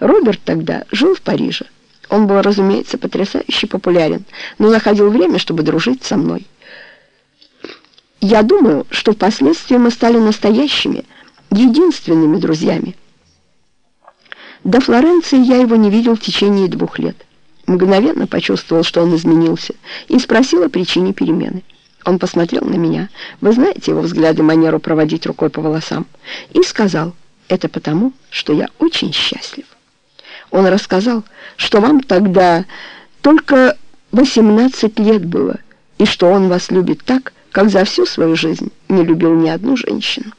Роберт тогда жил в Париже. Он был, разумеется, потрясающе популярен, но находил время, чтобы дружить со мной. Я думаю, что впоследствии мы стали настоящими, единственными друзьями. До Флоренции я его не видел в течение двух лет. Мгновенно почувствовал, что он изменился, и спросил о причине перемены. Он посмотрел на меня, вы знаете его взгляды, манеру проводить рукой по волосам, и сказал, это потому, что я очень счастлив. Он рассказал, что вам тогда только 18 лет было, и что он вас любит так, как за всю свою жизнь не любил ни одну женщину.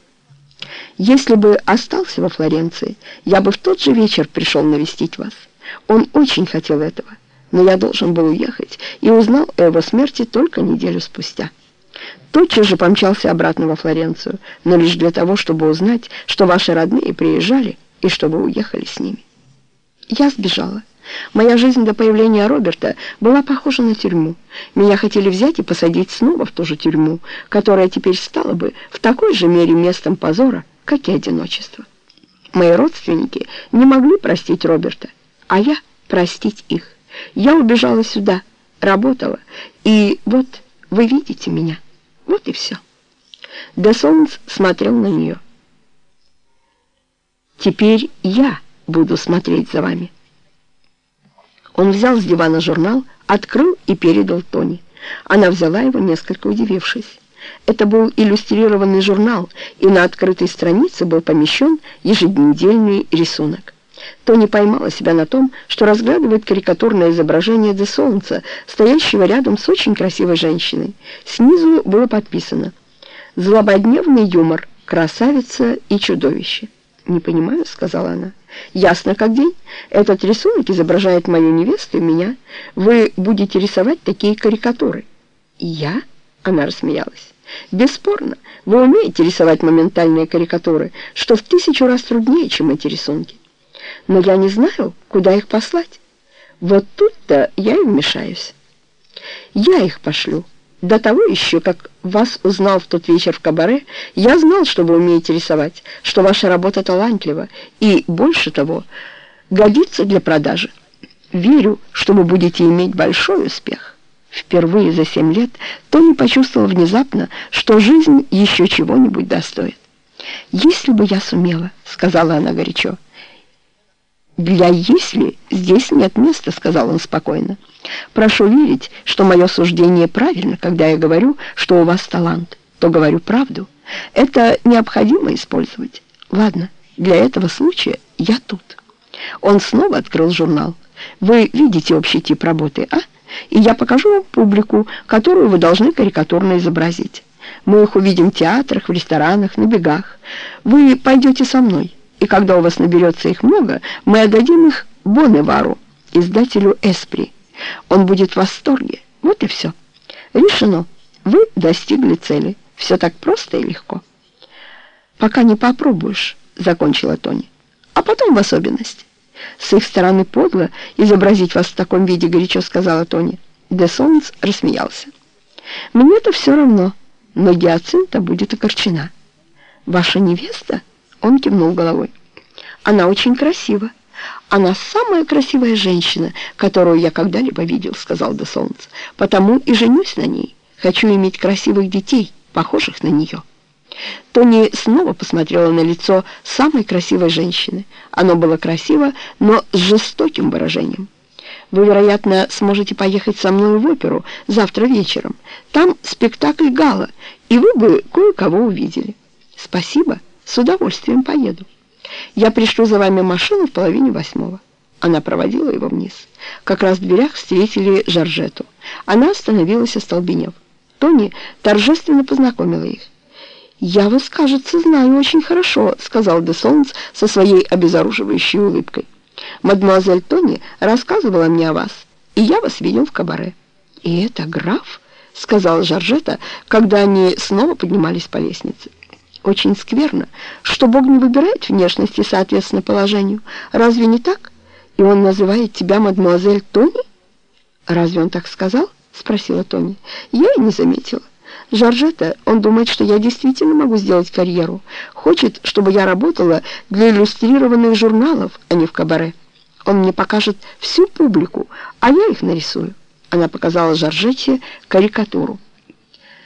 Если бы остался во Флоренции, я бы в тот же вечер пришел навестить вас. Он очень хотел этого, но я должен был уехать и узнал о его смерти только неделю спустя. Тотчас же помчался обратно во Флоренцию, но лишь для того, чтобы узнать, что ваши родные приезжали и чтобы уехали с ними. Я сбежала. Моя жизнь до появления Роберта была похожа на тюрьму. Меня хотели взять и посадить снова в ту же тюрьму, которая теперь стала бы в такой же мере местом позора, как и одиночество. Мои родственники не могли простить Роберта, а я простить их. Я убежала сюда, работала, и вот вы видите меня. Вот и все. Де Солнц смотрел на нее. «Теперь я буду смотреть за вами». Он взял с дивана журнал, открыл и передал Тони. Она взяла его, несколько удивившись. Это был иллюстрированный журнал, и на открытой странице был помещен еженедельный рисунок. Тони поймала себя на том, что разглядывает карикатурное изображение Де Солнца, стоящего рядом с очень красивой женщиной. Снизу было подписано «Злободневный юмор, красавица и чудовище». «Не понимаю», — сказала она. «Ясно как день. Этот рисунок изображает мою невесту и меня. Вы будете рисовать такие карикатуры». «Я?» — она рассмеялась. «Бесспорно, вы умеете рисовать моментальные карикатуры, что в тысячу раз труднее, чем эти рисунки. Но я не знаю, куда их послать. Вот тут-то я и вмешаюсь. Я их пошлю». До того еще, как вас узнал в тот вечер в кабаре, я знал, что вы умеете рисовать, что ваша работа талантлива и, больше того, годится для продажи. Верю, что вы будете иметь большой успех. Впервые за семь лет Тони почувствовал внезапно, что жизнь еще чего-нибудь достоит. «Если бы я сумела», — сказала она горячо, — «Для «если» здесь нет места», — сказал он спокойно. «Прошу верить, что мое суждение правильно, когда я говорю, что у вас талант, то говорю правду. Это необходимо использовать. Ладно, для этого случая я тут». Он снова открыл журнал. «Вы видите общий тип работы, а? И я покажу вам публику, которую вы должны карикатурно изобразить. Мы их увидим в театрах, в ресторанах, на бегах. Вы пойдете со мной» и когда у вас наберется их много, мы отдадим их Бонневару, издателю «Эспри». Он будет в восторге. Вот и все. Решено. Вы достигли цели. Все так просто и легко. «Пока не попробуешь», — закончила Тони. «А потом в особенности». «С их стороны подло изобразить вас в таком виде», — горячо сказала Тони. Де Солнц рассмеялся. «Мне-то все равно, но Гиацинта будет огорчена». «Ваша невеста?» Он кивнул головой. «Она очень красива. Она самая красивая женщина, которую я когда-либо видел», — сказал Де Солнце. «Потому и женюсь на ней. Хочу иметь красивых детей, похожих на нее». Тони снова посмотрела на лицо самой красивой женщины. Оно было красиво, но с жестоким выражением. «Вы, вероятно, сможете поехать со мной в оперу завтра вечером. Там спектакль «Гала», и вы бы кое-кого увидели». «Спасибо». С удовольствием поеду. Я пришлю за вами машину в половине восьмого. Она проводила его вниз. Как раз в дверях встретили Жоржету. Она остановилась, остолбенев. Тони торжественно познакомила их. «Я вас, кажется, знаю очень хорошо», — сказал де Солнц со своей обезоруживающей улыбкой. «Мадемуазель Тони рассказывала мне о вас, и я вас видел в кабаре». «И это граф?» — сказала Жоржета, когда они снова поднимались по лестнице. Очень скверно, что Бог не выбирает внешности соответственно положению. Разве не так? И он называет тебя мадемуазель Тони? Разве он так сказал? Спросила Тони. Я и не заметила. Жоржета, он думает, что я действительно могу сделать карьеру. Хочет, чтобы я работала для иллюстрированных журналов, а не в кабаре. Он мне покажет всю публику, а я их нарисую». Она показала Жоржетте карикатуру.